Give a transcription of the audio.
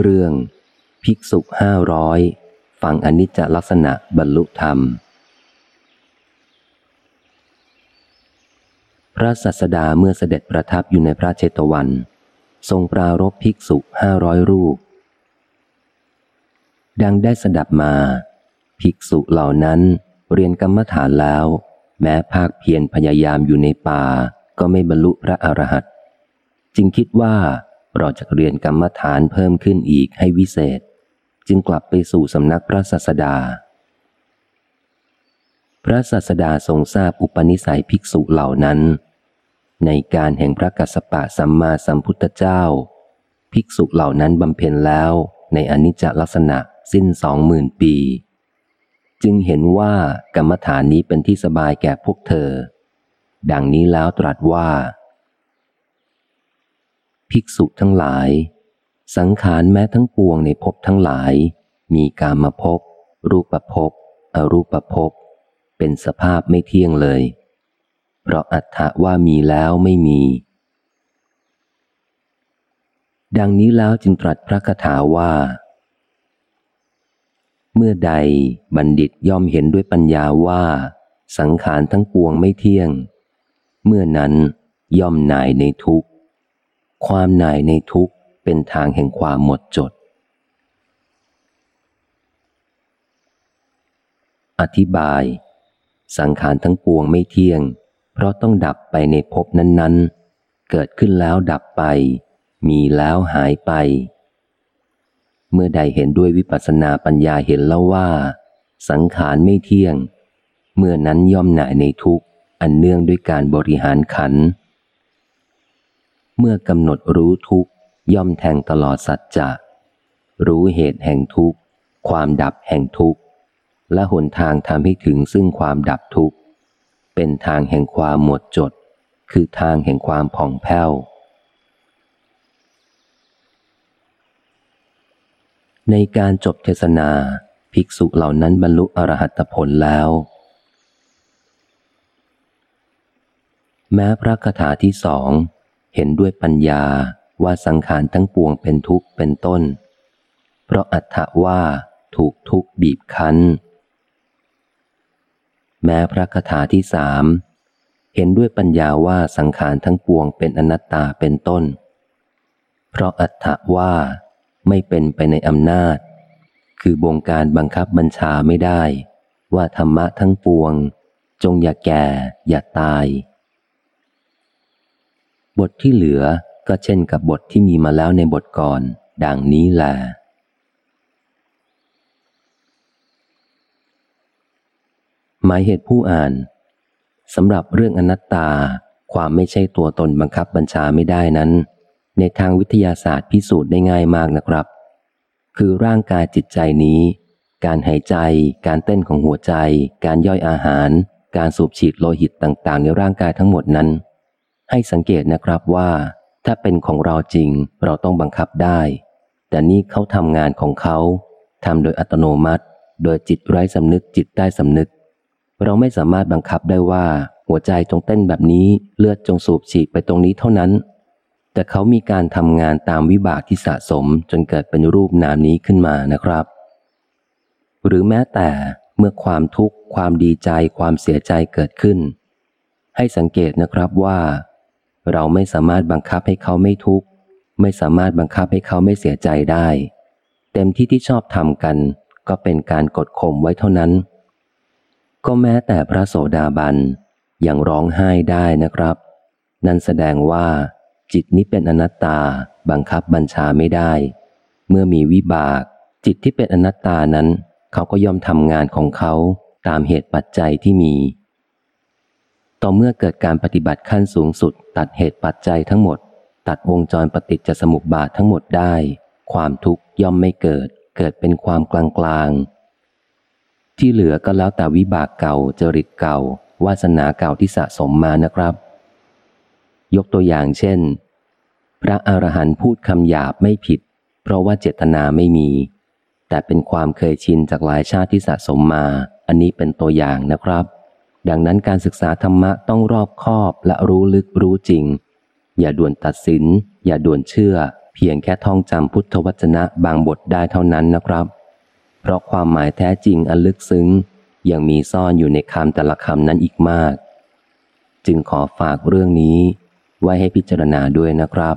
เรื่อง ภิกษุห้าร้อยฟังอนิจจลักษณะบรรลุธรรม พระสัสดาเมื่อเสด็จประทับอยู่ในพระเจตวัน ทรงปรารบภิกษุห้าร้อยรูป ดังได้สดับมา ภิกษุเหล่านั้นเรียนกรรมฐานแล้ว แม้ภาคเพียรพยายามอยู่ในป่าก็ไม่บรรลุพระอรหันต์จึงคิดว่า เราจะเรียนกรรมฐานเพิ่มขึ้นอีกให้วิเศษ จึงกลับไปสู่สำนักพระสัสดา พระสัสดาทรงทราบอุปนิสัยภิกษุเหล่านั้น ในการแห่งพระกัสสปะสัมมาสัมพุทธเจ้า ภิกษุเหล่านั้นบำเพ็ญแล้วในอนิจจลักษณะสิ้นสองหมื่นปี จึงเห็นว่ากรรมฐานนี้เป็นที่สบายแก่พวกเธอ ดังนี้แล้วตรัสว่า ภิกษุทั้งหลาย สังขารแม้ทั้งปวงในภพทั้งหลาย มีกามภพรูปภพอรูปภพเป็นสภาพไม่เที่ยงเลย เพราะอัตถะว่ามีแล้วไม่มี ดังนี้แล้วจึงตรัสพระคาถาว่า เมื่อใดบัณฑิตย่อมเห็นด้วยปัญญาว่า สังขารทั้งปวงไม่เที่ยง เมื่อนั้นย่อมนายในทุก ความหน่ายในทุกข์เป็นทางแห่งความหมดจด อธิบาย สังขารทั้งปวงไม่เที่ยง เพราะต้องดับไปในภพนั้นๆ เกิดขึ้นแล้วดับไป มีแล้วหายไป เมื่อใดเห็นด้วยวิปัสสนาปัญญาเห็นแล้วว่า สังขารไม่เที่ยง เมื่อนั้นย่อมหน่ายในทุกข์อันเนื่องด้วยการบริหารขันธ์ เมื่อกำหนดรู้ทุกย่อมแทงตลอดสัจจะรู้เหตุแห่งทุกความดับแห่งทุกและหนทางทำให้ถึงซึ่งความดับทุกเป็นทางแห่งความหมดจด คือทางแห่งความผ่องแผ้ว ในการจบเทศนา ภิกษุเหล่านั้นบรรลุอรหัตผลแล้ว แม้พระคาถาที่สอง เห็นด้วยปัญญาว่าสังขารทั้งปวงเป็นทุกข์เป็นต้น เพราะอัตถว่าถูกทุกข์บีบคั้น แม้พระคาถาที่สามเห็นด้วยปัญญาว่าสังขารทั้งปวงเป็นอนัตตาเป็นต้น เพราะอัตถว่าไม่เป็นไปในอำนาจ คือบงการบังคับบัญชาไม่ได้ ว่าธรรมะทั้งปวง จงอย่าแก่ อย่าตาย บทที่เหลือก็เช่นกับบทที่มีมาแล้วในบทก่อน ดังนี้แหละหมายเหตุผู้อ่านสำหรับเรื่องอนัตตา ความไม่ใช่ตัวตนบังคับบัญชาไม่ได้นั้น ในทางวิทยาศาสตร์พิสูจน์ได้ง่ายมากนะครับ คือร่างกายจิตใจนี้ การหายใจ การเต้นของหัวใจ การย่อยอาหาร การสูบฉีดโลหิตต่างๆ ในร่างกายทั้งหมดนั้น ให้สังเกตนะครับว่า ถ้าเป็นของเราจริงเราต้องบังคับได้ แต่นี่เขาทำงานของเขาทำโดยอัตโนมัติ โดยจิตไร้สำนึกจิตใต้สำนึก เราไม่สามารถบังคับได้ว่า หัวใจจงเต้นแบบนี้เลือดจงสูบฉีดไปตรงนี้เท่านั้น แต่เขามีการทำงานตามวิบากที่สะสมจนเกิดเป็นรูปนามนี้ขึ้นมานะครับ หรือแม้แต่เมื่อความทุกข์ความดีใจความเสียใจเกิดขึ้น ให้สังเกตนะครับว่า เราไม่สามารถบังคับให้เขาไม่ทุกข์ ไม่สามารถบังคับให้เขาไม่เสียใจได้ เต็มที่ที่ชอบทำกัน ก็เป็นการกดข่มไว้เท่านั้น ก็แม้แต่พระโสดาบันยังร้องไห้ได้นะครับ นั่นแสดงว่า จิตนี้เป็นอนัตตาบังคับบัญชาไม่ได้ เมื่อมีวิบาก จิตที่เป็นอนัตตานั้น เขาก็ยอมทำงานของเขาตามเหตุปัจจัยที่มี ต่อเมื่อเกิดการปฏิบัติขั้นสูงสุด ตัดเหตุปัจจัยทั้งหมด ตัดวงจรปฏิจจสมุปบาททั้งหมดได้ ความทุกข์ย่อมไม่เกิด เกิดเป็นความกลางกลางที่เหลือก็แล้วแต่วิบากเก่าจริตเก่า วาสนาเก่าที่สะสมมานะครับ ยกตัวอย่างเช่น พระอรหันต์พูดคำหยาบไม่ผิด เพราะว่าเจตนาไม่มี แต่เป็นความเคยชินจากหลายชาติที่สะสมมา อันนี้เป็นตัวอย่างนะครับ ดังนั้นการศึกษาธรรมะต้องรอบคอบและรู้ลึกรู้จริง อย่าด่วนตัดสิน อย่าด่วนเชื่อ เพียงแค่ท่องจำพุทธวจนะบางบทได้เท่านั้นนะครับ เพราะความหมายแท้จริงอันลึกซึ้ง ยังมีซ่อนอยู่ในคำแต่ละคำนั้นอีกมาก จึงขอฝากเรื่องนี้ ไว้ให้พิจารณาด้วยนะครับ